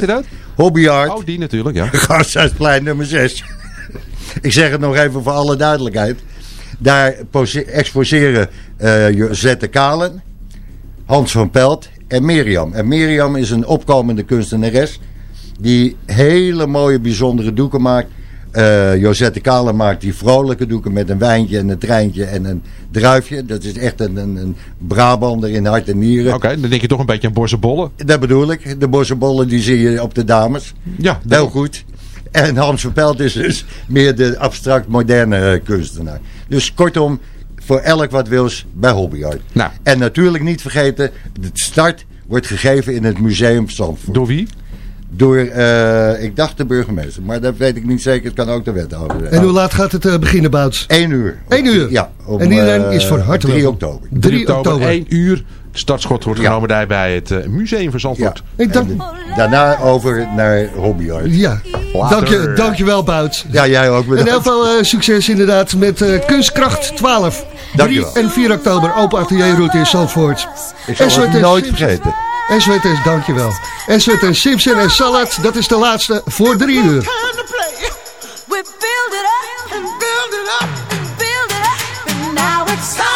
Heet uit? Hobbyart, Oh, die natuurlijk, ja. Gasthuisplein nummer 6. Ik zeg het nog even voor alle duidelijkheid. Daar pose- exposeren eh Josette Kalen, Hans van Pelt en Mirjam. En Mirjam is een opkomende kunstenares die hele mooie bijzondere doeken maakt. Eh Josette Kalen maakt die vrolijke doeken met een wijntje en een treintje en een druifje. Dat is echt een, een, een Brabander in hart en nieren. Oké, dan denk je toch een beetje aan borzenbollen. Dat bedoel ik. De bossenbollen die zie je op de dames. Ja, Heel goed. En Hans Verpelt is dus meer de abstract moderne eh, kunstenaar. Dus kortom, voor elk wat wils bij Hobbyart. Nou. En natuurlijk niet vergeten, de start wordt gegeven in het museum Zandvoort. Door wie? Door, eh, ik dacht de burgemeester, maar dat weet ik niet zeker. Het kan ook de wethouder zijn. En hoe laat gaat het eh, beginnen, Bouts? 1 uur. 1 uur? Ja. om, En iedereen eh, is van harte 3 welkom. oktober. 3 oktober. 1 uur. Startschot wordt Ja. genomen daar bij het eh, Museum van Zandvoort. Ik dank, En daarna over naar Hobbyart. ja, Later. dank je, dankjewel Bouts. Ja, jij ook En heel veel eh, succes inderdaad met eh, Kunstkracht 12. 3 Dankjewel. en 4 oktober, open atelierroute in Zandvoort. Ik zal En het nooit vergeten. En Zwette, dankjewel. En Zwette Simpson en Salad, dat is de laatste voor 3 uur. time. We build it up and build it up and build it up and now it's solid.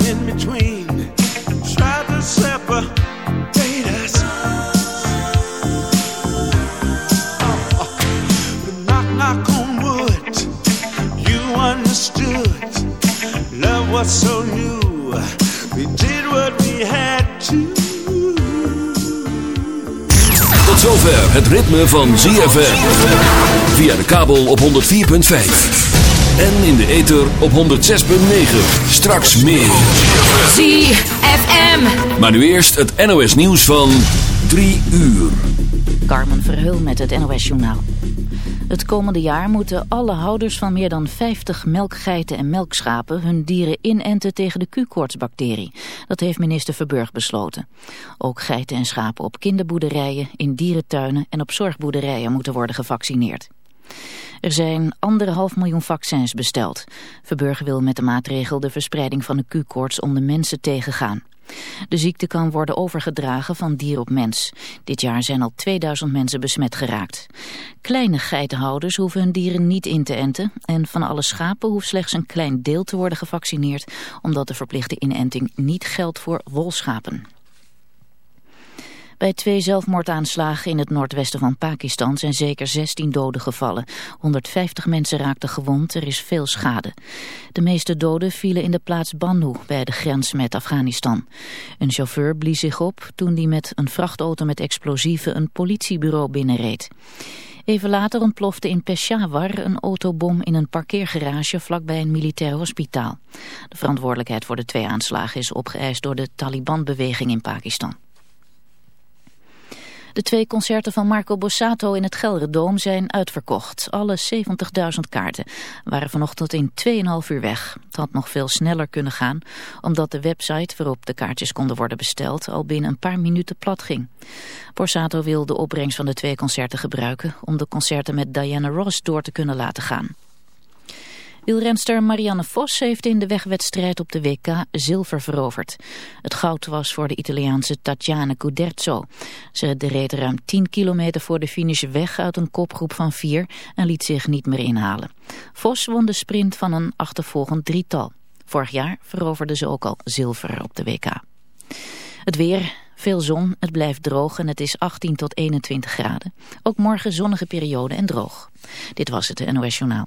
In between. So we had to. Tot zover het ritme van ZFM. Via de kabel op 104.5. En in de ether op 106.9. Straks meer. ZFM. Maar nu eerst het NOS nieuws van 3 uur. Carmen Verheul met het NOS Journaal. Het komende jaar moeten alle houders van meer dan 50 melkgeiten en melkschapen hun dieren inenten tegen de Q-koortsbacterie. Dat heeft minister Verburg besloten. Ook geiten en schapen op kinderboerderijen, in dierentuinen en op zorgboerderijen moeten worden gevaccineerd. Er zijn anderhalf miljoen vaccins besteld. Verburg wil met de maatregel de verspreiding van de Q-koorts onder mensen tegengaan. De ziekte kan worden overgedragen van dier op mens. Dit jaar zijn al 2000 mensen besmet geraakt. Kleine geitenhouders hoeven hun dieren niet in te enten. En van alle schapen hoeft slechts een klein deel te worden gevaccineerd... omdat de verplichte inenting niet geldt voor wolschapen. Bij twee zelfmoordaanslagen in het noordwesten van Pakistan zijn zeker 16 doden gevallen. 150 mensen raakten gewond, er is veel schade. De meeste doden vielen in de plaats Bannu bij de grens met Afghanistan. Een chauffeur blies zich op toen hij met een vrachtauto met explosieven een politiebureau binnenreed. Even later ontplofte in Peshawar een autobom in een parkeergarage vlakbij een militair hospitaal. De verantwoordelijkheid voor de twee aanslagen is opgeëist door de Taliban-beweging in Pakistan. De twee concerten van Marco Borsato in het Gelredoom zijn uitverkocht. Alle 70.000 kaarten waren vanochtend in 2,5 uur weg. Het had nog veel sneller kunnen gaan, omdat de website waarop de kaartjes konden worden besteld al binnen een paar minuten plat ging. Borsato wil de opbrengst van de twee concerten gebruiken om de concerten met Diana Ross door te kunnen laten gaan. Wielrenster Marianne Vos heeft in de wegwedstrijd op de WK zilver veroverd. Het goud was voor de Italiaanse Tatjana Guderzo. Ze reed ruim 10 kilometer voor de finish weg uit een kopgroep van vier en liet zich niet meer inhalen. Vos won de sprint van een achtervolgend drietal. Vorig jaar veroverde ze ook al zilver op de WK. Het weer, veel zon, het blijft droog en het is 18 tot 21 graden. Ook morgen zonnige periode en droog. Dit was het NOS Journaal.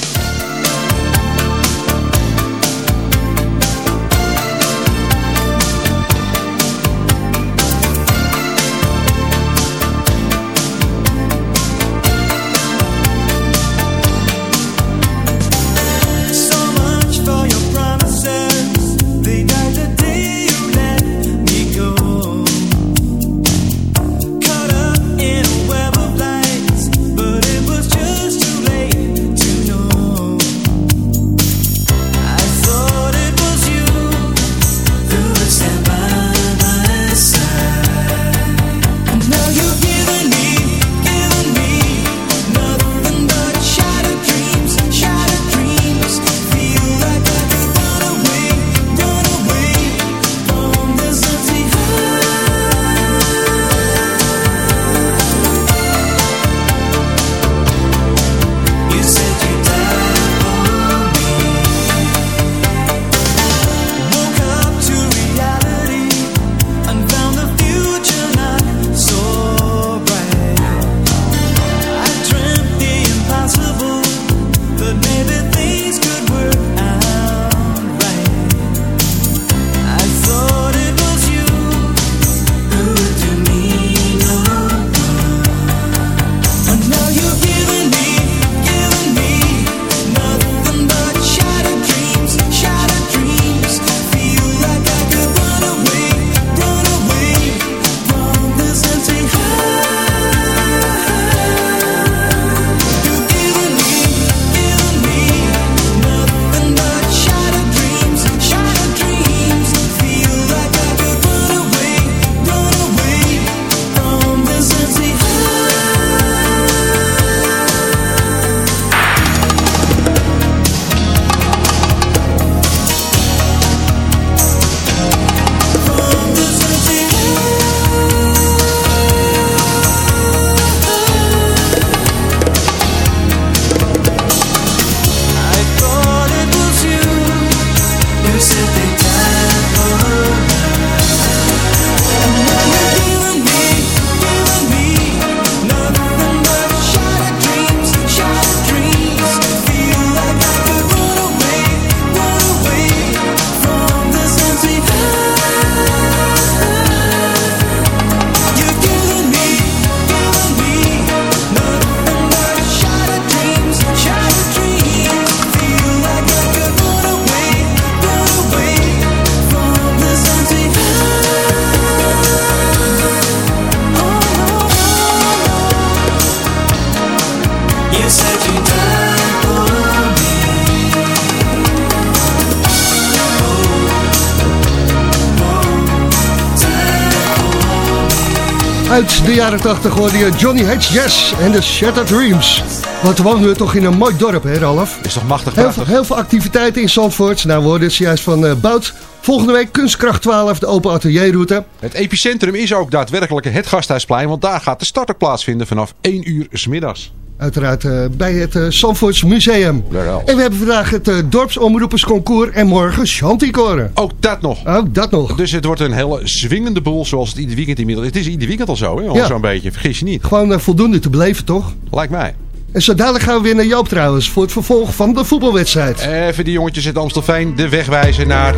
Uit de jaren 80 hoorde je Johnny Hates Jazz en de Shattered Dreams. Wat wonen we toch in een mooi dorp, hè Ralf? Is toch machtig Heel prachtig? veel, heel veel activiteiten in Zandvoort. Nou, we hoorden het juist van eh, Bout. Volgende week Kunstkracht 12, de open atelierroute. Het epicentrum is ook daadwerkelijk het Gasthuisplein, want daar gaat de start ook plaatsvinden vanaf 1 uur 's middags. Uiteraard eh, bij het Zandvoorts Museum. En we hebben vandaag het eh, dorpsomroepersconcours en morgen Chanticoren. Ook dat nog. Ook dat nog. Dus het wordt een hele zwingende boel zoals het ieder weekend inmiddels Het is ieder weekend al zo, hè? Al Ja. zo'n beetje. Vergis je niet. Gewoon voldoende te beleven, toch? Lijkt mij. En zo dadelijk gaan we weer naar Joop trouwens voor het vervolg van de voetbalwedstrijd. Even die jongetjes uit Amstelveen de weg wijzen naar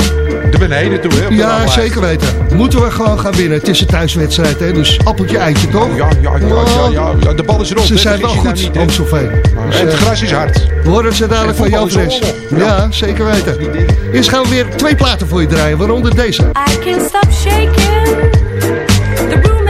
de beneden toe. Hè, Ja, zeker weten. Moeten we gewoon gaan winnen. Het is een thuiswedstrijd, hè? dus appeltje eitje, toch? Ja, ja, ja, ja, ja, ja. De bal is rond. Ze zijn wel goed. Amstelveen. Dus, En het gras is hard. we horen ze dadelijk van is Fres. Ja, zeker weten. Eerst gaan we weer twee platen voor je draaien, waaronder deze. I can't stop shaking. The room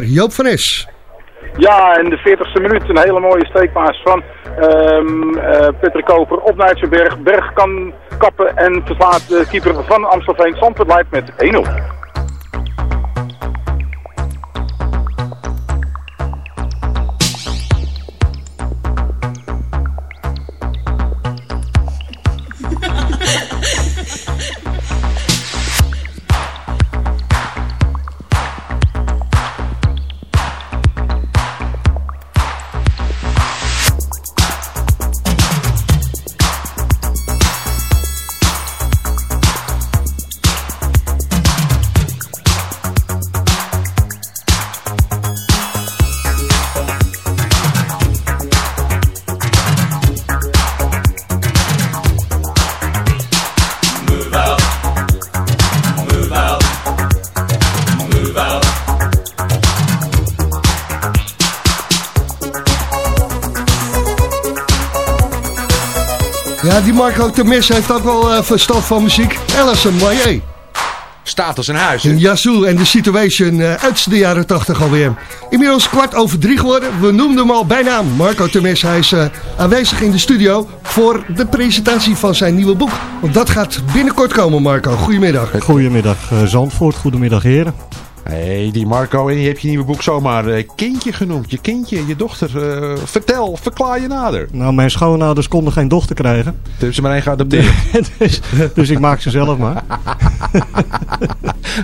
naar Joop van Es. Ja, in de 40ste minuut een hele mooie steekpaas van eh, Peter Koper op Nijtsenberg. Berg kan kappen en verslaat de keeper van Amstelveen. Zandvoort leidt met 1-0. Temes heeft ook wel eh, verstand van muziek. Alison Moyer. Staat als een huis. En Yazoo en de Situation eh, uit de jaren 80 alweer. Inmiddels kwart over drie geworden. We noemden hem al bijna Marco Temes. Hij is eh, aanwezig in de studio voor de presentatie van zijn nieuwe boek. Want dat gaat binnenkort komen, Marco. Goedemiddag. Goedemiddag eh, Zandvoort, goedemiddag heren. Hey, die Marco, en je hebt je nieuwe boek zomaar eh, kindje genoemd. Je kindje, je dochter. eh, vertel, verklaar je nader. Nou, mijn schoonouders konden geen dochter krijgen. Toen hebben ze maar één geadopteerd. dus, dus ik maak ze zelf maar.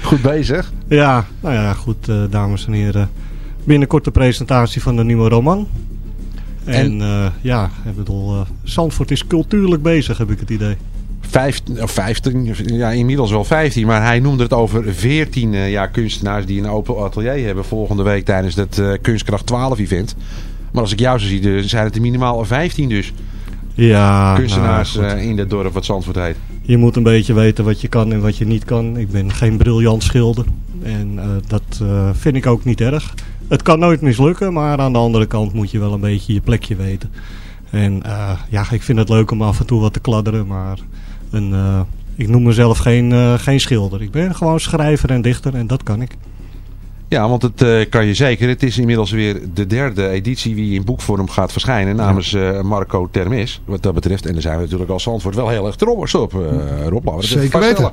Goed bezig. Ja, nou ja, goed, eh, dames en heren. Binnenkort de presentatie van de nieuwe roman. En, ja, ik bedoel, Zandvoort is cultuurlijk bezig, heb ik het idee. Vijf, of 15, ja, inmiddels wel 15, maar hij noemde het over 14 eh, ja, kunstenaars die een open atelier hebben volgende week tijdens dat eh, Kunstkracht 12 event. Maar als ik jou zo zie, zijn het er minimaal 15 dus. Ja, kunstenaars nou goed. eh, in het dorp wat Zandvoort heet. Je moet een beetje weten wat je kan en wat je niet kan. Ik ben geen briljant schilder. En dat vind ik ook niet erg. Het kan nooit mislukken, maar aan de andere kant moet je wel een beetje je plekje weten. En ja, ik vind het leuk om af en toe wat te kladderen, maar een, eh, ik noem mezelf geen, eh, geen schilder. Ik ben gewoon schrijver en dichter en dat kan ik. Ja, want het eh, kan je zeker. Het is inmiddels weer de derde editie die in boekvorm gaat verschijnen namens eh, Marco Termes. Wat dat betreft. En daar zijn we natuurlijk als Zandvoort wel heel erg trommers op. eh Rob, laten we Zeker weten.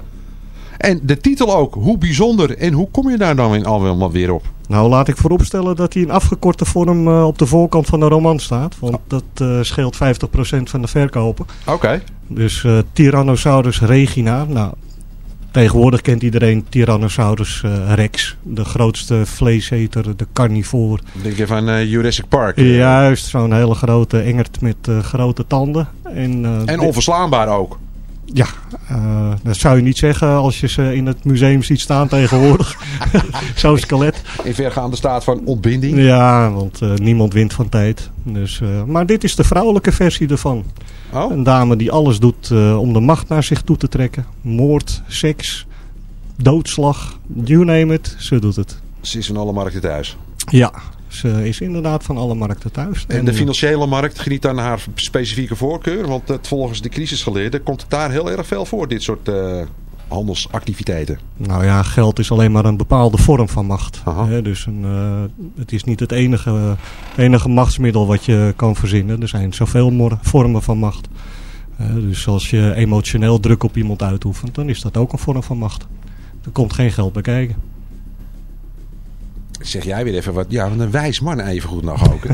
En de titel ook. Hoe bijzonder en hoe kom je daar dan in- alweer weer op? Nou, laat ik vooropstellen dat hij in afgekorte vorm eh, op de voorkant van de roman staat. Want dat eh, scheelt 50% van de verkopen. Oké. Dus eh, Tyrannosaurus regina. Nou, tegenwoordig kent iedereen Tyrannosaurus rex. De grootste vleeseter, de carnivoor. Denk je van Jurassic Park. Juist, zo'n hele grote engert met grote tanden. En, En onverslaanbaar ook. Ja, eh, dat zou je niet zeggen als je ze in het museum ziet staan tegenwoordig. Zo'n skelet. In vergaande staat van ontbinding. Ja, want eh, niemand wint van tijd. Dus, eh, maar dit is de vrouwelijke versie ervan. Oh. Een dame die alles doet om de macht naar zich toe te trekken. Moord, seks, doodslag, you name it, ze doet het. Ze is van alle markten thuis. Ja, ze is inderdaad van alle markten thuis. En de financiële markt geniet aan haar specifieke voorkeur. Want het, volgens de crisisgeleerden komt het daar heel erg veel voor. Dit soort eh, handelsactiviteiten. Nou ja, geld is alleen maar een bepaalde vorm van macht. Hè, dus een, eh, het is niet het enige, enige machtsmiddel wat je kan verzinnen. Er zijn zoveel vormen van macht. Eh, dus als je emotioneel druk op iemand uitoefent, dan is dat ook een vorm van macht. Er komt geen geld bij kijken. Zeg jij weer even wat. Ja, want een wijs man even goed nog ook.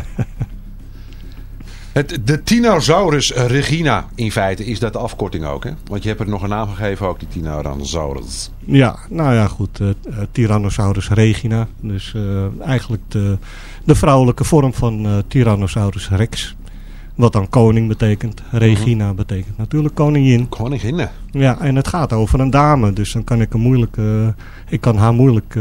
Het, de Tinosaurus Regina in feite is dat de afkorting ook. Hè? Want je hebt er nog een naam gegeven ook, die Tinosaurus. Ja, nou ja, goed. eh, Tyrannosaurus regina. Dus eh, eigenlijk de, de vrouwelijke vorm van eh, Tyrannosaurus rex. Wat dan koning betekent. Regina betekent natuurlijk koningin. Koningin. Ja, en het gaat over een dame. Dus dan kan ik, een moeilijk, eh, ik kan haar moeilijk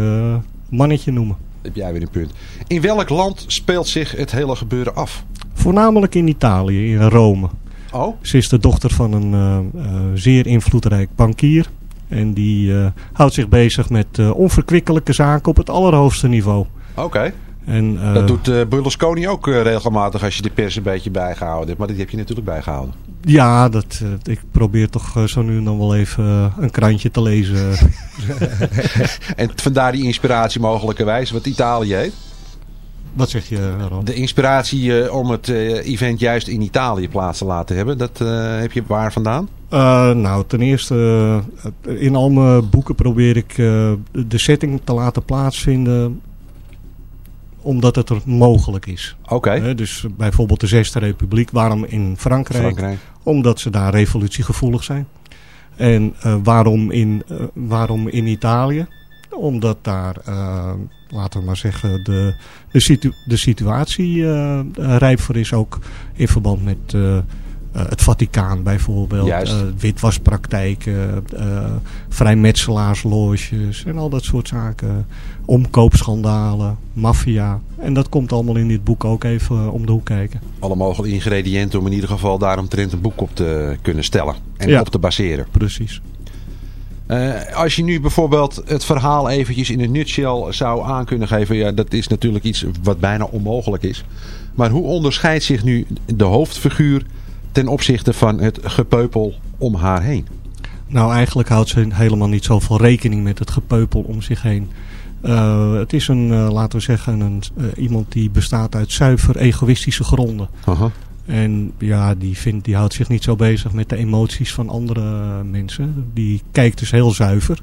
mannetje noemen. Heb jij weer een punt. In welk land speelt zich het hele gebeuren af? Voornamelijk in Italië, in Rome. Oh? Ze is de dochter van een eh, eh, zeer invloedrijk bankier. En die eh, houdt zich bezig met onverkwikkelijke zaken op het allerhoogste niveau. Oké. En, Dat doet Berlusconi ook regelmatig als je de pers een beetje bijgehouden hebt. Maar dit heb je natuurlijk bijgehouden. Ja, dat, eh, ik probeer toch eh, zo nu en dan wel even eh, een krantje te lezen. En vandaar die inspiratie mogelijkerwijs, wat Italië heet. Wat zeg je, Ron? De inspiratie om het event juist in Italië plaats te laten hebben, dat heb je waar vandaan? Nou, ten eerste, in al mijn boeken probeer ik de setting te laten plaatsvinden omdat het er mogelijk is. Oké. Dus bijvoorbeeld de Zesde Republiek, waarom in Frankrijk? Frankrijk. Omdat ze daar revolutiegevoelig zijn. En eh, waarom, in, eh, waarom in Italië? Omdat daar, eh, laten we maar zeggen, de, de, situ- de situatie rijp voor is. Ook in verband met het Vaticaan bijvoorbeeld. Eh, witwaspraktijken, eh vrijmetselaarsloges en al dat soort zaken. Omkoopschandalen, maffia. En dat komt allemaal in dit boek ook even eh, om de hoek kijken. Alle mogelijke ingrediënten om in ieder geval daaromtrent een boek op te kunnen stellen en Ja. op te baseren. Precies. Eh, als je nu bijvoorbeeld het verhaal eventjes in een nutshell zou aan kunnen geven. Ja, dat is natuurlijk iets wat bijna onmogelijk is. Maar hoe onderscheidt zich nu de hoofdfiguur ten opzichte van het gepeupel om haar heen? Nou, eigenlijk houdt ze helemaal niet zoveel rekening met het gepeupel om zich heen. Eh, het is een, eh, laten we zeggen, een, eh, iemand die bestaat uit zuiver egoïstische gronden. Aha. En ja, die, vindt, die houdt zich niet zo bezig met de emoties van andere mensen. Die kijkt dus heel zuiver.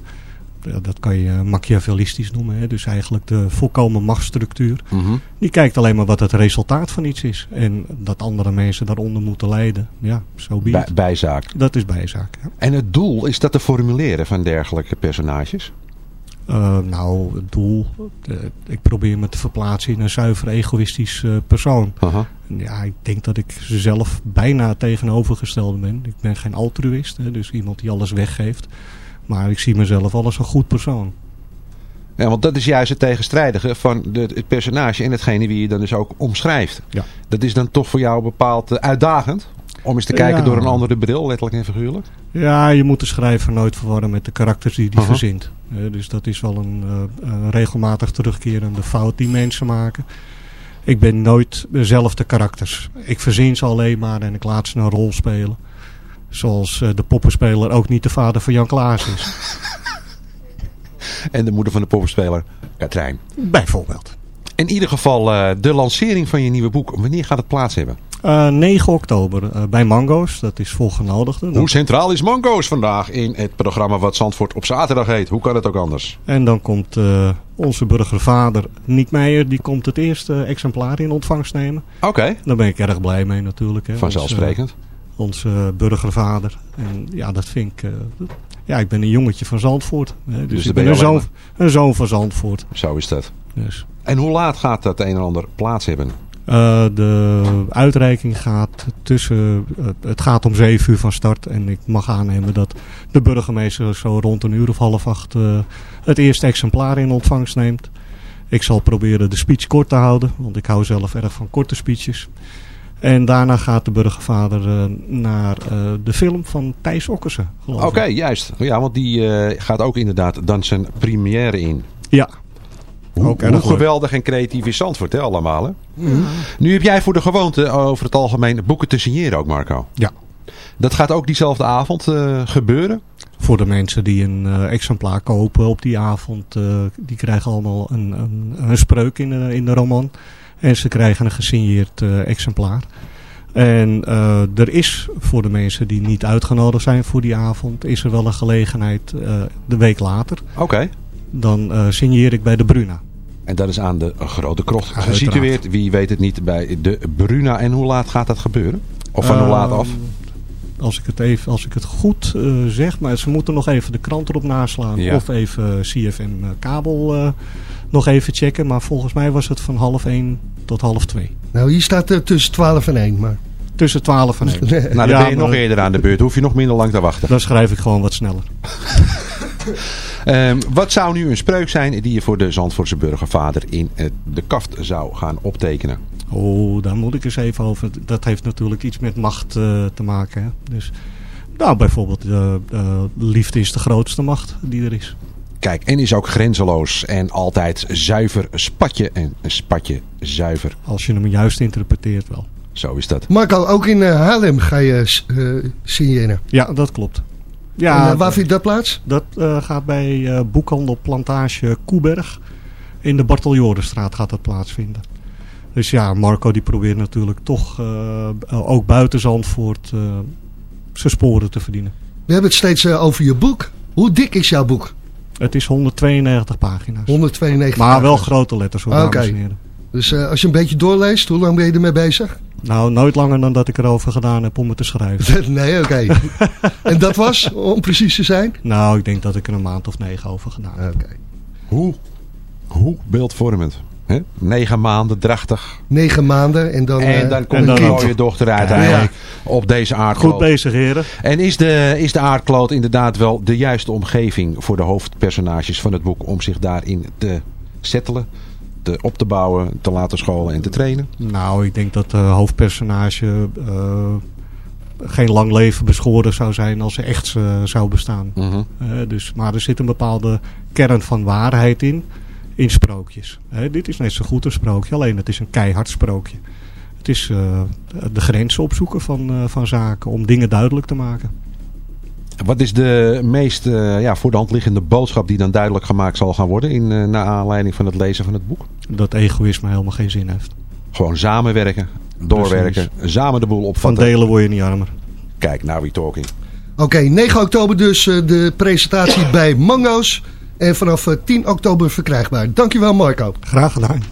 Dat kan je machiavellistisch noemen. Hè? Dus eigenlijk de volkomen machtsstructuur. Mhm. Die kijkt alleen maar wat het resultaat van iets is. En dat andere mensen daaronder moeten lijden. Ja, zo Bij- it. bijzaak. Dat is bijzaak. Ja. En het doel is dat te formuleren van dergelijke personages? Eh, nou, het doel. ik probeer me te verplaatsen in een zuiver egoïstisch eh, persoon. En Ja, ik denk dat ik zelf bijna tegenovergestelde ben. Ik ben geen altruïst, hè, dus iemand die alles weggeeft. Maar ik zie mezelf al als een goed persoon. Ja, want dat is juist het tegenstrijdige van de, het personage en hetgene wie je dan dus ook omschrijft. Ja. Dat is dan toch voor jou bepaald eh, uitdagend? Om eens te kijken Ja. door een andere bril, letterlijk en figuurlijk? Ja, je moet de schrijver nooit verwarren met de karakters die hij Aha. verzint. Eh, dus dat is wel een, eh, een regelmatig terugkerende fout die mensen maken. Ik ben nooit dezelfde karakters. Ik verzin ze alleen maar en ik laat ze een rol spelen. Zoals eh, de poppenspeler ook niet de vader van Jan Klaas is. En de moeder van de poppenspeler, Katrijn. Bijvoorbeeld. In ieder geval eh, de lancering van je nieuwe boek. Wanneer gaat het plaats hebben? Eh, 9 oktober eh, bij Mango's. Dat is volgenodigde. Hoe centraal is Mango's vandaag in het programma wat Zandvoort op zaterdag heet? Hoe kan het ook anders? En dan komt onze burgervader Niek Meijer. Die komt het eerste exemplaar in ontvangst nemen. Oké, Daar ben ik erg blij mee natuurlijk. Hè. vanzelfsprekend. Onze, onze burgervader. En ja, dat vind ik... eh, ja, ik ben een jongetje van Zandvoort. Hè. Dus, Dus ik ben een zoon, een zoon van Zandvoort. Zo is dat. Dus. En hoe laat gaat dat een en ander plaats hebben? Eh, de uitreiking gaat tussen. eh, het gaat om 7 uur van start. En ik mag aannemen dat de burgemeester zo rond een uur of half acht eh, het eerste exemplaar in ontvangst neemt. Ik zal proberen de speech kort te houden, want ik hou zelf erg van korte speeches. En daarna gaat de burgervader eh, naar eh, de film van Thijs Okkersen. geloof Oké, juist. Ja, want die eh, gaat ook inderdaad dan zijn première in. Ja. Hoe, Ook hoe geweldig en creatief is Zandvoort, hè, allemaal. Hè? Nu heb jij voor de gewoonte over het algemeen boeken te signeren ook, Marco. Ja. Dat gaat ook diezelfde avond eh, gebeuren? Voor de mensen die een eh, exemplaar kopen op die avond, eh, die krijgen allemaal een, een, een spreuk in de, in de roman. En ze krijgen een gesigneerd eh, exemplaar. En eh, er is voor de mensen die niet uitgenodigd zijn voor die avond, is er wel een gelegenheid eh, de week later. Oké. Dan signeer ik bij de Bruna. En dat is aan de Grote Krocht gesitueerd. Wie weet het niet bij de Bruna. En hoe laat gaat dat gebeuren? Of van hoe laat af? Ehm, Als ik het, even, als ik het goed zeg, maar ze moeten nog even de krant erop naslaan. Ja. Of even CFM kabel nog even checken. Maar volgens mij was het van half 1 tot half 2. Nou, hier staat er tussen 12 en 1, maar... Tussen 12 en 1. Nou, dan Ja, ben je nog eerder aan de beurt. Hoef je nog minder lang te wachten. Dan schrijf ik gewoon wat sneller. Ehm, wat zou nu een spreuk zijn die je voor de Zandvoortse burgervader in eh, de kaft zou gaan optekenen? Oh, daar moet ik eens even over. Dat heeft natuurlijk iets met macht eh, te maken. Hè? Dus, nou, bijvoorbeeld, eh, eh, liefde is de grootste macht die er is. Kijk, en is ook grenzeloos en altijd zuiver spatje en een spatje zuiver. Als je hem juist interpreteert wel. Zo is dat. Marco, ook in eh, Haarlem ga je eh signeren. Ja, dat klopt. En, Ja, eh, waar vindt dat plaats? dat eh, gaat bij eh, boekhandel Plantage Koeberg. In de Barteljorenstraat gaat dat plaatsvinden. Dus ja, Marco die probeert natuurlijk toch eh, ook buiten Zandvoort eh, zijn sporen te verdienen. We hebben het steeds over je boek. Hoe dik is jouw boek? Het is 192 pagina's. 192 Maar wel grote letters hoor, dames en heren. Dus eh, als je een beetje doorleest, hoe lang ben je ermee bezig? Nou, nooit langer dan dat ik erover gedaan heb om het te schrijven. nee, oké. en dat was, om precies te zijn? nou, ik denk dat ik er een maand of negen over gedaan heb. Oké. Hoe? Hoe beeldvormend. Hè? Negen maanden, drachtig. Negen maanden en dan, En eh, dan een komt de kind. mooie dochter uiteindelijk op deze aardkloot. Goed bezig, heren. En is de, is de aardkloot inderdaad wel de juiste omgeving voor de hoofdpersonages van het boek om zich daarin te settelen, te, op te bouwen, te laten scholen en te trainen? Nou, ik denk dat de hoofdpersonage eh, geen lang leven beschoren zou zijn als ze echt eh, zou bestaan. Mhm. Dus, maar er zit een bepaalde kern van waarheid in, in sprookjes. Hè, dit is net zo goed een sprookje, alleen het is een keihard sprookje. Het is eh, de grenzen opzoeken van, eh, van zaken om dingen duidelijk te maken. Wat is de meest eh, ja, voor de hand liggende boodschap die dan duidelijk gemaakt zal gaan worden in, eh, naar aanleiding van het lezen van het boek? Dat egoïsme helemaal geen zin heeft. Gewoon samenwerken, doorwerken, samen de boel Van opvatten. delen word je niet armer. Kijk, now we talking. Oké, 9 oktober dus eh, de presentatie bij Mango's. En vanaf eh, 10 oktober verkrijgbaar. Dankjewel Marco. Graag gedaan.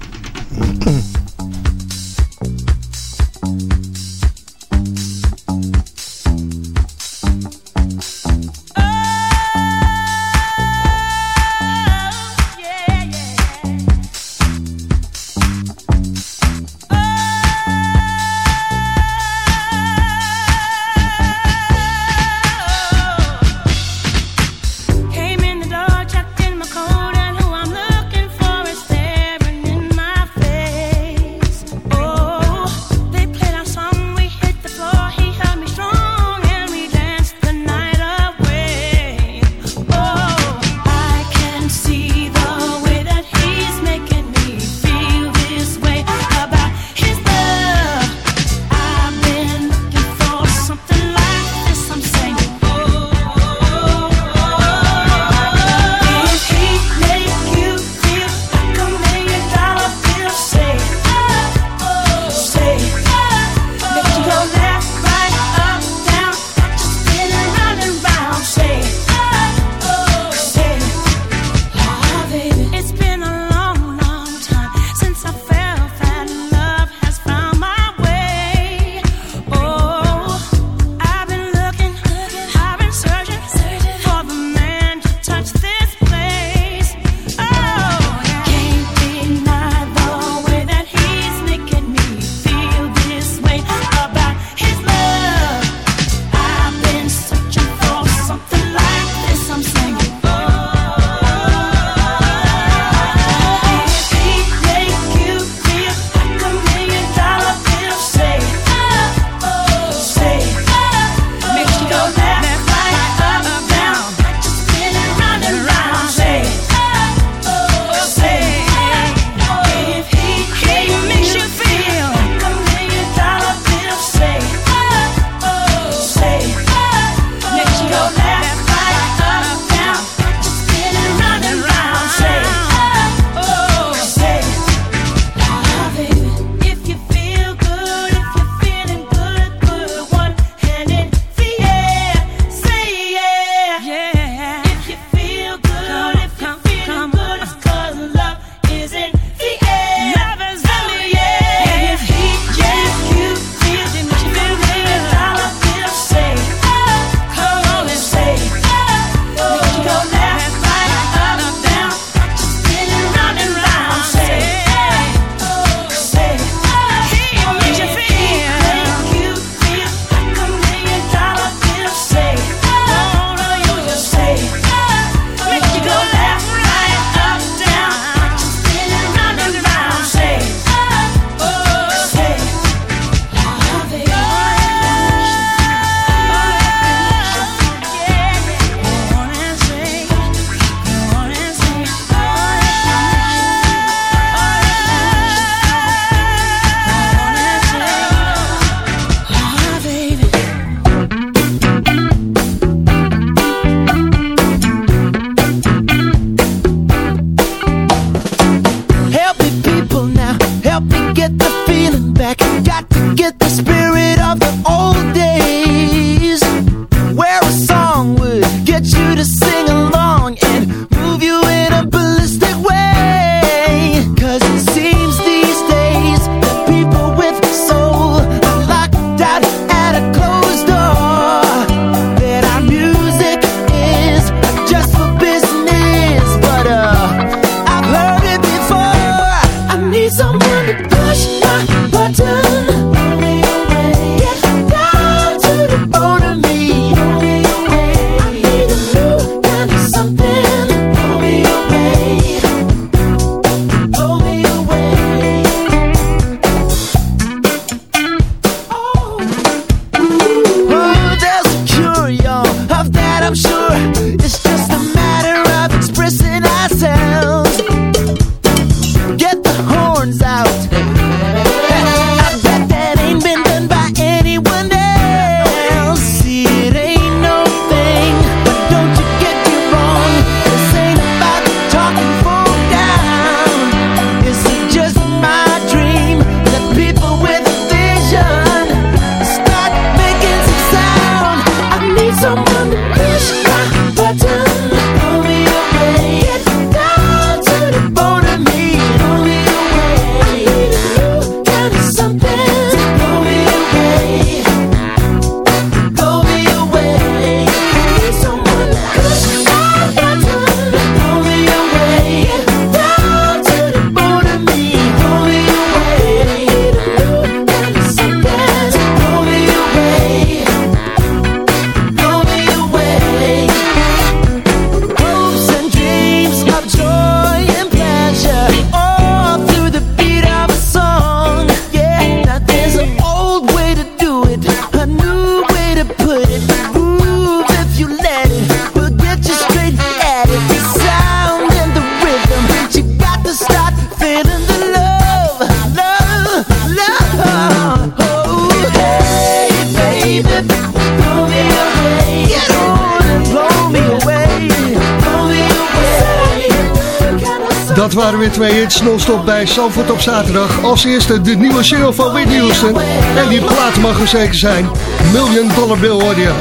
Dat waren weer twee hits non-stop bij Zandvoort op zaterdag. Als eerste de nieuwe single van Whitney Houston. En die plaat mag er zeker zijn. Million Dollar Bill hoor je.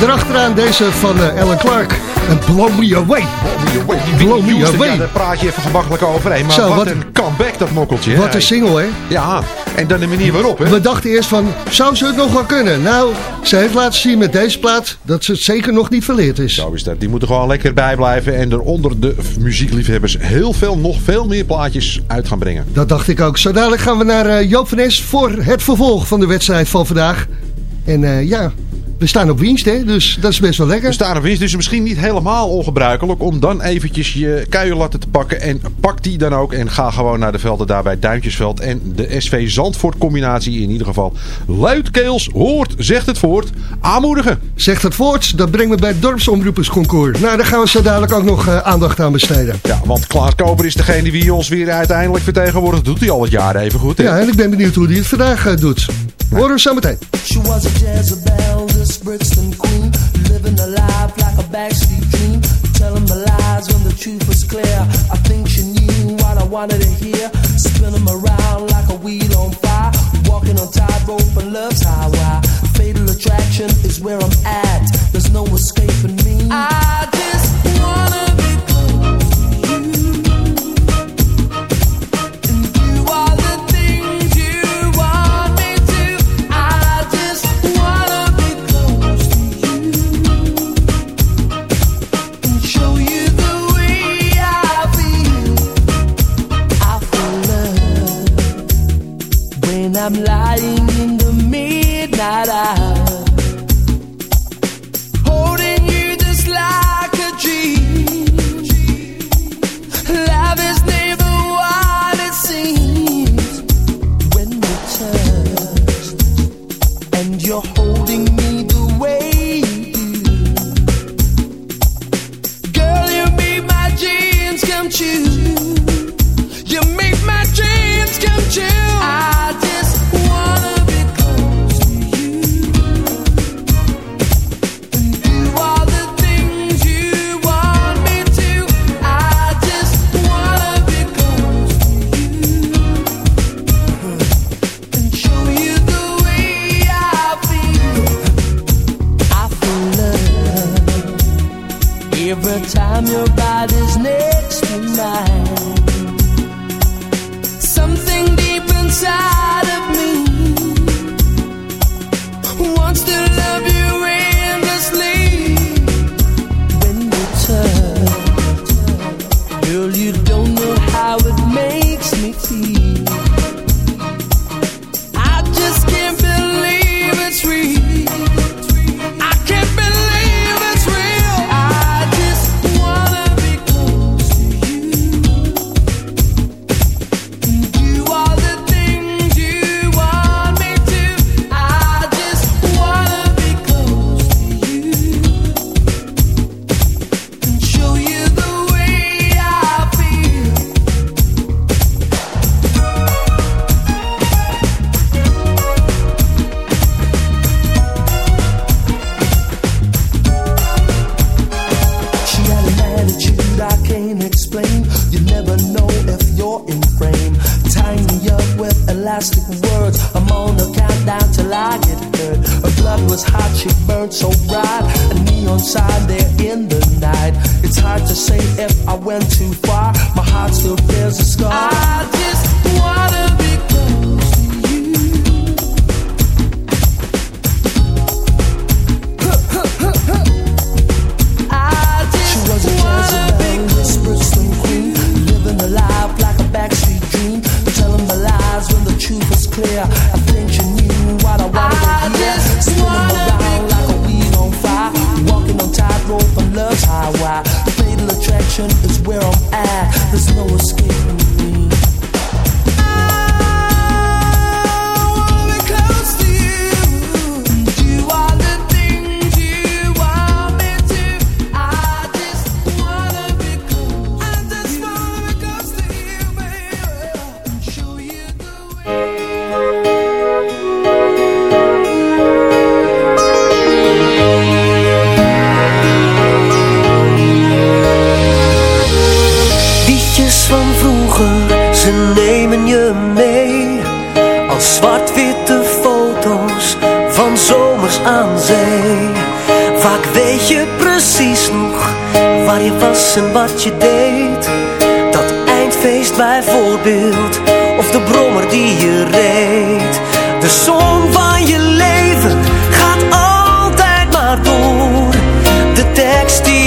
Daarachteraan deze van eh, Alan Clark. En Blow Me Away. Blow Me Away. Ja, daar praat je even gemakkelijk overheen. Maar Zo, wat, wat- een comeback dat mokkeltje. Wat een single, hè? Ja, en dan de manier waarop, hè? We dachten eerst van, zou ze het nog wel kunnen? Nou, ze heeft laten zien met deze plaat dat ze het zeker nog niet verleerd is. Zo is dat. Die moeten gewoon lekker bijblijven. En er onder de muziekliefhebbers heel veel, nog veel meer plaatjes uit gaan brengen. Dat dacht ik ook. Zo dadelijk gaan we naar eh, Joop van Es voor het vervolg van de wedstrijd van vandaag. En eh, ja, we staan op winst, hè? Dus dat is best wel lekker. We staan op winst, dus misschien niet helemaal ongebruikelijk om dan eventjes je kuierlatten te pakken. En pak die dan ook en ga gewoon naar de velden daar bij Duintjesveld. En de SV Zandvoort combinatie in ieder geval luidkeels hoort, zegt het voort, aanmoedigen. Zegt het voort, dat brengt me bij het dorpsomroepersconcours. Nou, daar gaan we zo dadelijk ook nog eh, aandacht aan besteden. Ja, want Klaas Koper is degene die ons weer uiteindelijk vertegenwoordigt. Dat doet hij al het jaar even goed. hè? Ja, en ik ben benieuwd hoe hij het vandaag eh, doet. Horen we zo meteen. She was a Jezebel, this Brixton queen, living a life like a backstreet dream, telling the lies when the truth was clear. I think she knew what I wanted to hear, spin 'em around like a wheel on fire, walking on tightrope and love's highway. Fatal attraction is where I'm at. There's no escaping me. I Zwart-witte foto's van zomers aan zee. Vaak weet je precies nog waar je was en wat je deed. Dat eindfeest bijvoorbeeld, of de brommer die je reed. De zon van je leven gaat altijd maar door. De tekst die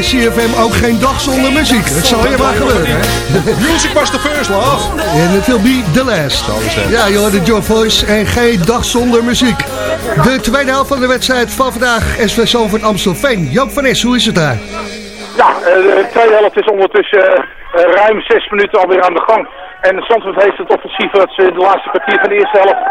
bij CFM ook geen dag zonder muziek. Het zal je maar gebeuren, hè? Music was the first love. En het will be the last. Ja, je hoorde Joe Voice en geen dag zonder muziek. De tweede helft van de wedstrijd van vandaag. SV Zalvoort Amstelveen. Joop van Es, hoe is het daar? Ja, eh, de tweede helft is ondertussen eh, eh, ruim zes minuten alweer aan de gang. En Zandvoort heeft het offensief dat ze de laatste kwartier van de eerste helft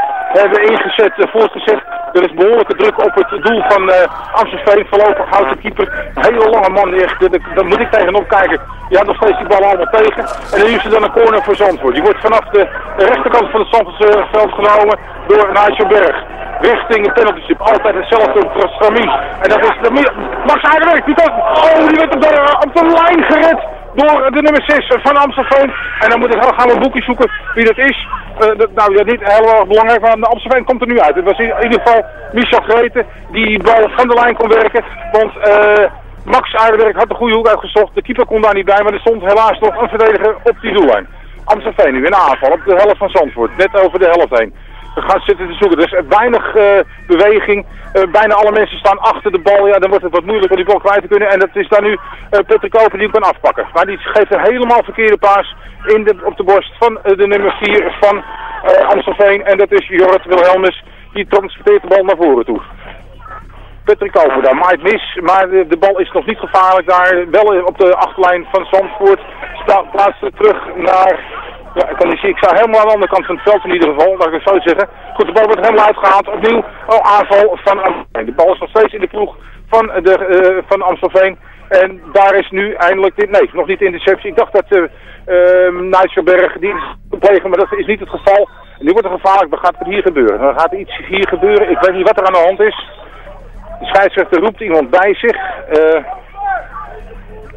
hebben ingezet, voortgezet. Er is behoorlijke druk op het doel van eh Amstelveen. Voorlopig houdt de keeper een hele lange man echt. Daar- moet ik tegenop kijken. Die had nog steeds die bal allemaal tegen. En nu is er dan een corner voor Zandvoort. Die wordt vanaf de rechterkant van het Zandvoortse veld genomen door Nigel Berg. Richting het penaltystip. Altijd hetzelfde Stramien. En dat is de Max Aardewerk. Die kan... Oh, die werd op de, op de lijn gered door de nummer 6 van Amstelveen. En dan moet ik gaan een boekje zoeken wie dat is. Eh, dat, nou, is niet heel erg belangrijk, maar Amstelveen komt er nu uit. Het was in ieder geval Michel Greten die bal van de lijn kon werken. Want eh, Max Aardewerk had de goede hoek uitgezocht. De keeper kon daar niet bij, maar er stond helaas nog een verdediger op die doellijn. Amstelveen nu in aanval op de helft van Zandvoort. Net over de helft heen. Gaan zitten te zoeken. Is weinig eh, beweging. Eh, bijna alle mensen staan achter de bal. Ja, dan wordt het wat moeilijk om die bal kwijt te kunnen. En dat is dan nu uh, Patrick Koper die hem kan afpakken. Maar die geeft een helemaal verkeerde paas in de, op de borst van eh, de nummer 4 van eh, Amstelveen. En dat is Jorrit Wilhelmus. Die transporteert de bal naar voren toe. Patrick Koper daar maait mis, maar de, bal is nog niet gevaarlijk daar. Wel op de achterlijn van Zandvoort. Plaatst terug naar ja, ik kan niet zien. Ik sta helemaal aan de andere kant van het veld in ieder geval, laat ik het zo zeggen. Goed, de bal wordt helemaal uitgehaald. Opnieuw oh, aanval van Amstelveen. De bal is nog steeds in de ploeg van, de, eh, van Amstelveen. En daar is nu eindelijk, dit, nee, nog niet de interceptie. Ik dacht dat uh, uh, die plegen, maar dat is niet het geval. Nu wordt het gevaarlijk. Wat gaat er hier gebeuren? Dan gaat er iets hier gebeuren. Ik weet niet wat er aan de hand is. De scheidsrechter roept iemand bij zich. Uh,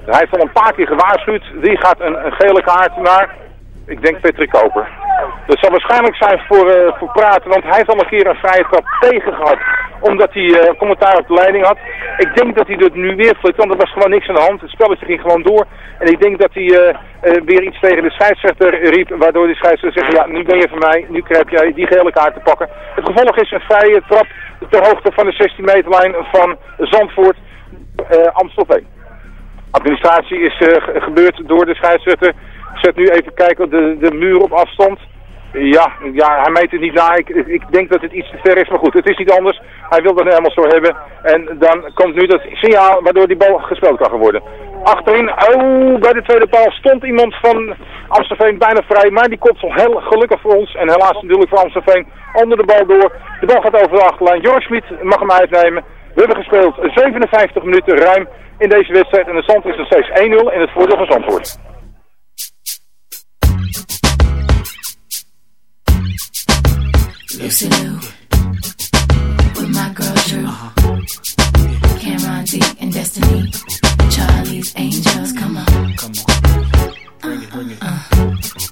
hij heeft al een paar keer gewaarschuwd. Die gaat een gele kaart naar ik denk Patrick Koper. Dat zal waarschijnlijk zijn voor, uh, voor praten, want hij heeft al een keer een vrije trap tegen gehad. Omdat hij uh, commentaar op de leiding had. Ik denk dat hij het nu weer flikt, want er was gewoon niks aan de hand. Het spelletje ging gewoon door. En ik denk dat hij uh, weer iets tegen de scheidsrechter riep, waardoor de scheidsrechter zegt, ja, nu ben je van mij, nu krijg jij die gele kaart te pakken. Het gevolg is een vrije trap ter hoogte van de 16 meter lijn van Zandvoort, Amstelveen. Administratie is gebeurd door de scheidsrechter zet nu even kijken de, de muur op afstand. Ja, ja, hij meet het niet na. Ik, ik denk dat het iets te ver is, maar goed, het is niet anders. Hij wil dat helemaal zo hebben. En dan komt nu dat signaal waardoor die bal gespeeld kan worden. Achterin, oh, bij de tweede paal stond iemand van Amstelveen bijna vrij. Maar die komt wel heel gelukkig voor ons. En helaas natuurlijk voor Amstelveen onder de bal door. De bal gaat over de achterlijn. George Smit mag hem uitnemen. We hebben gespeeld 57 minuten ruim in deze wedstrijd. En de stand is nog steeds 1-0 in het voordeel van Zandvoort. Lucy Lou with my girl Drew, Cameron D and Destiny, Charlie's Angels. Come on, come on, bring it, bring it. Uh.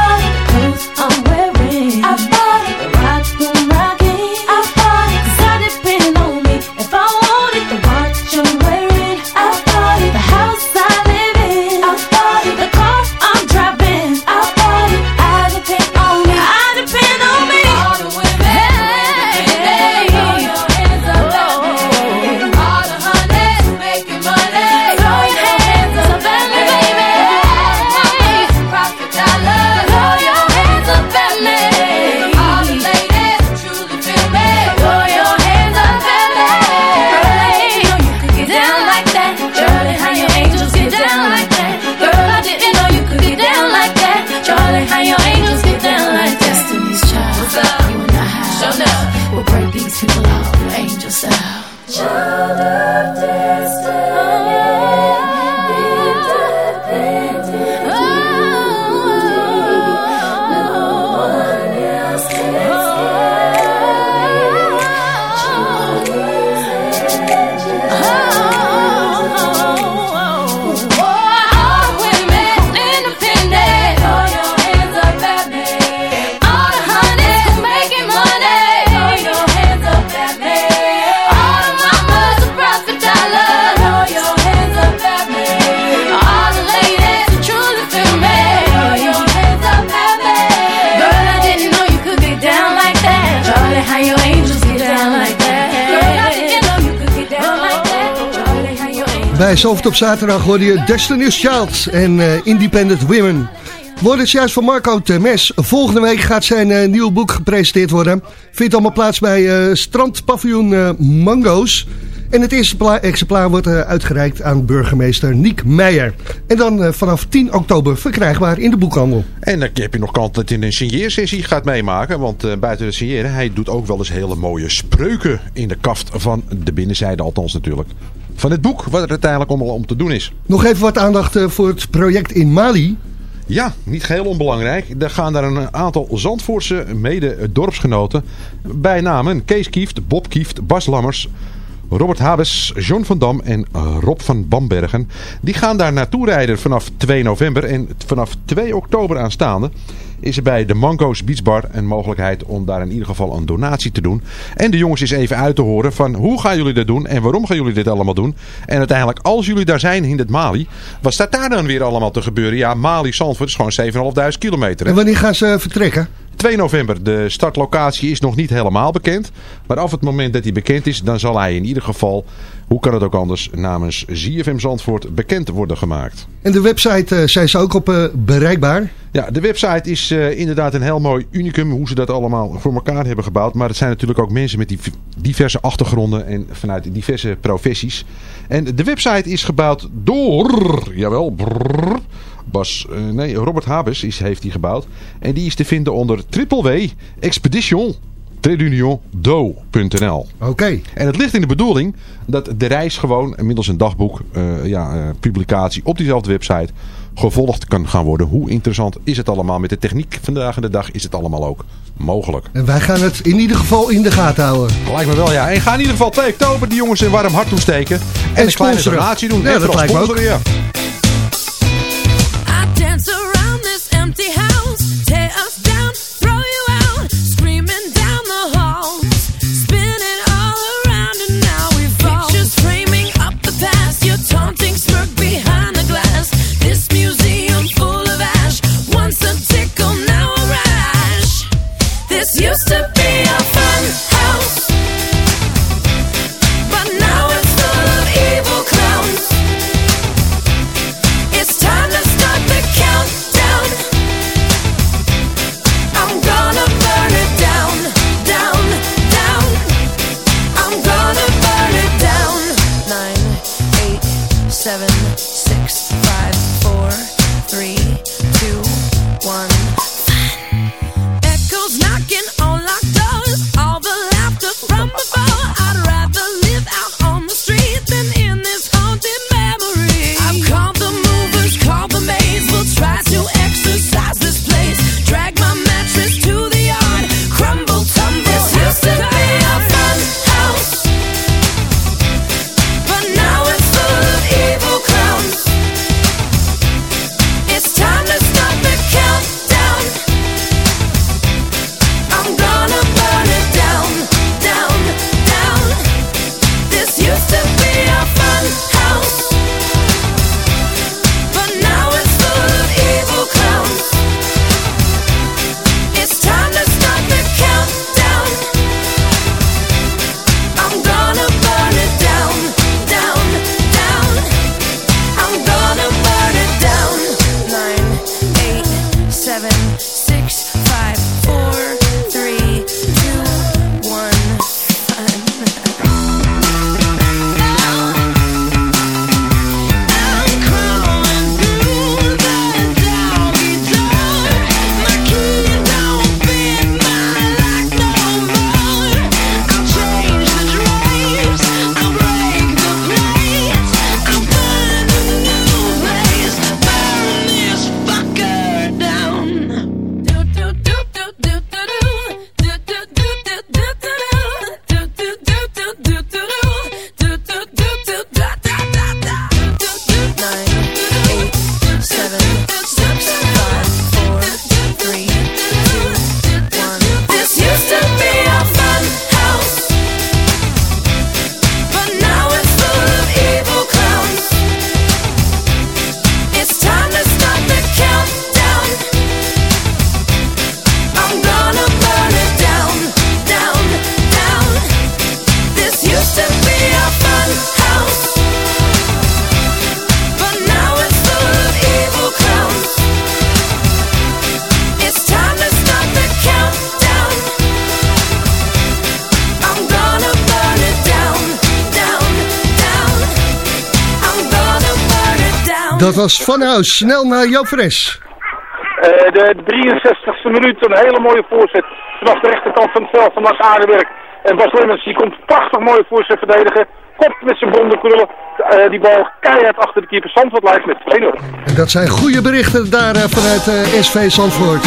Bij Zalvert op zaterdag hoorde je Destiny's Child en eh, Independent Women. Wordt het juist van Marco Temes. Volgende week gaat zijn eh, nieuwe boek gepresenteerd worden. Vindt allemaal plaats bij eh strandpaviljoen Mango's. En het eerste pla- exemplaar wordt uitgereikt aan burgemeester Niek Meijer. En dan vanaf 10 oktober verkrijgbaar in de boekhandel. En dan heb je nog kans dat hij een signeersessie gaat meemaken. Want buiten het signeren, hij doet ook wel eens hele mooie spreuken in de kaft van de binnenzijde althans natuurlijk. Van het boek, wat er uiteindelijk allemaal om te doen is. Nog even wat aandacht eh, voor het project in Mali. Ja, niet geheel onbelangrijk. Er gaan daar een aantal Zandvoortse mede-dorpsgenoten bij namen Kees Kieft, Bob Kieft, Bas Lammers, Robert Habes, John van Dam en eh, Rob van Bambergen. Die gaan daar naartoe rijden vanaf 2 november en vanaf 2 oktober aanstaande is er bij de Mango's Beach Bar een mogelijkheid om daar in ieder geval een donatie te doen. En de jongens eens even uit te horen van hoe gaan jullie dat doen en waarom gaan jullie dit allemaal doen. En uiteindelijk als jullie daar zijn in het Mali, wat staat daar dan weer allemaal te gebeuren? Ja, Mali-Zandvoort is gewoon 7.500 kilometer. hè? En wanneer gaan ze vertrekken? 2 november. De startlocatie is nog niet helemaal bekend. Maar af het moment dat hij bekend is, dan zal hij in ieder geval, hoe kan het ook anders, namens ZFM Zandvoort bekend worden gemaakt. En de website eh, zijn ze ook op eh, bereikbaar. Ja, de website is eh, inderdaad een heel mooi unicum hoe ze dat allemaal voor elkaar hebben gebouwd. Maar het zijn natuurlijk ook mensen met die diverse achtergronden en vanuit diverse professies. En de website is gebouwd door, jawel, brrr, Bas, nee, Robert Habes is, heeft die gebouwd. En die is te vinden onder www.expedition tradeuniondo.nl Oké. En het ligt in de bedoeling dat de reis gewoon middels een dagboek, eh, ja, eh, publicatie op diezelfde website gevolgd kan gaan worden. Hoe interessant is het allemaal? Met de techniek vandaag en de dag is het allemaal ook mogelijk. En wij gaan het in ieder geval in de gaten houden. Lijkt me wel, ja. En ga in ieder geval 2 oktober die jongens een warm hart toesteken. En, En een kleine donatie doen. Ja, En dat lijkt me ook. sponsoren, ja. I dance around this empty house, was Van Huis. Snel naar Joop Fres. Eh, de 63ste minuut, een hele mooie voorzet. Vanaf de rechterkant van het veld van Max Aardenwerk. En Bas Lemmens, die komt prachtig mooi voor zijn verdedigen. Kopt met zijn blonde krullen. eh, die bal keihard achter de keeper Zandvoort lijkt met 2-0. En dat zijn goede berichten daar eh, vanuit SV Zandvoort.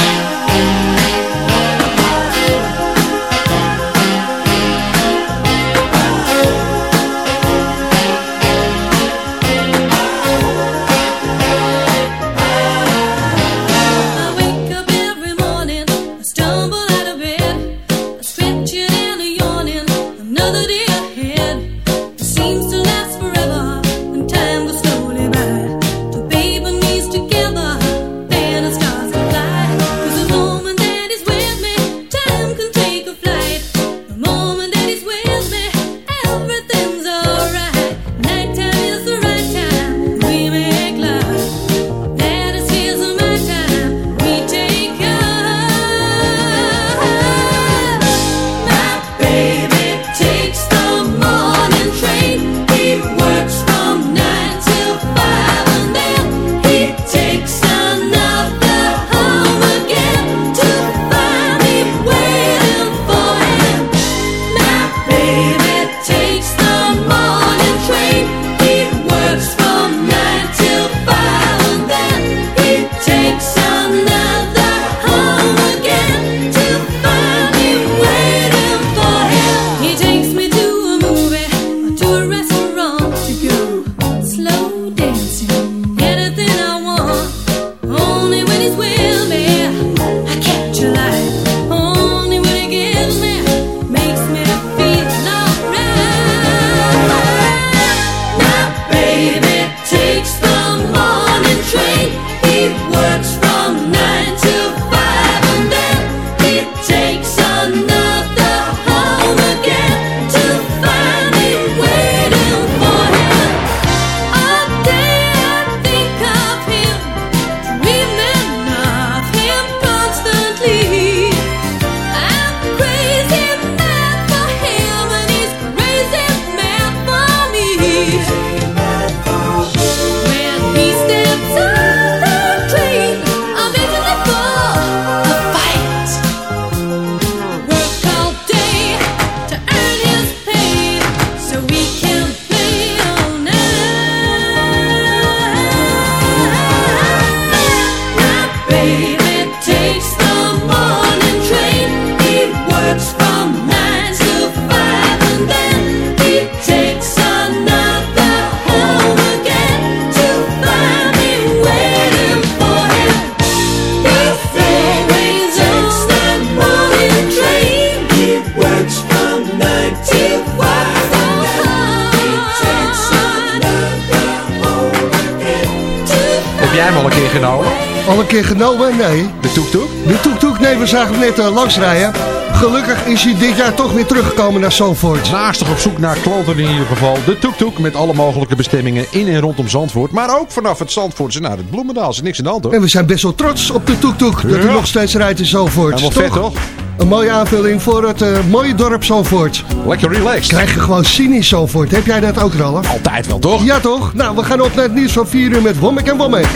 We zagen hem net uh, langsrijden. Gelukkig is hij dit jaar toch weer teruggekomen naar Zandvoort. Naastig op zoek naar klanten in ieder geval. De toektoek met alle mogelijke bestemmingen in en rondom Zandvoort. Maar ook vanaf het Zandvoortse naar het Bloemendaal. Is niks aan de hand hoor. En we zijn best wel trots op de toektoek dat hij Ja. nog steeds rijdt in Zandvoort. Helemaal vet toch? Een mooie aanvulling voor het eh, mooie dorp Zandvoort. Lekker relaxed. Krijg je gewoon zin in Zandvoort. Heb jij dat ook, Ralf? Altijd wel toch? Ja toch? Nou, we gaan op naar het nieuws van 4 uur met Wommek en Wommek.